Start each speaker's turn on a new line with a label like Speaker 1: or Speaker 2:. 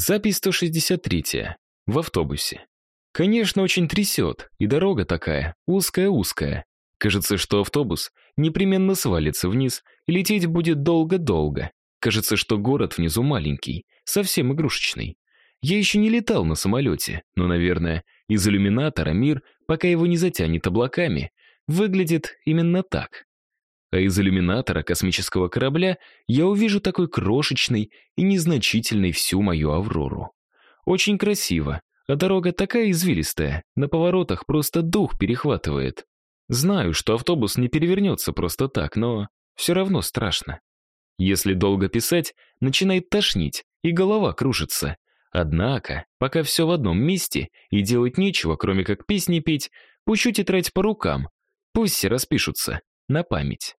Speaker 1: Запись 163. В автобусе. Конечно, очень трясет, и дорога такая, узкая-узкая. Кажется, что автобус непременно свалится вниз, и лететь будет долго-долго. Кажется, что город внизу маленький, совсем игрушечный. Я еще не летал на самолете, но, наверное, из иллюминатора мир, пока его не затянет облаками, выглядит именно так. А из иллюминатора космического корабля я увижу такой крошечный и незначительный всю мою Аврору. Очень красиво, а дорога такая извилистая, на поворотах просто дух перехватывает. Знаю, что автобус не перевернется просто так, но все равно страшно. Если долго писать, начинает тошнить, и голова кружится. Однако, пока все в одном месте, и делать нечего, кроме как песни петь, пущу тетрадь по рукам. Пусть все распишутся, на память.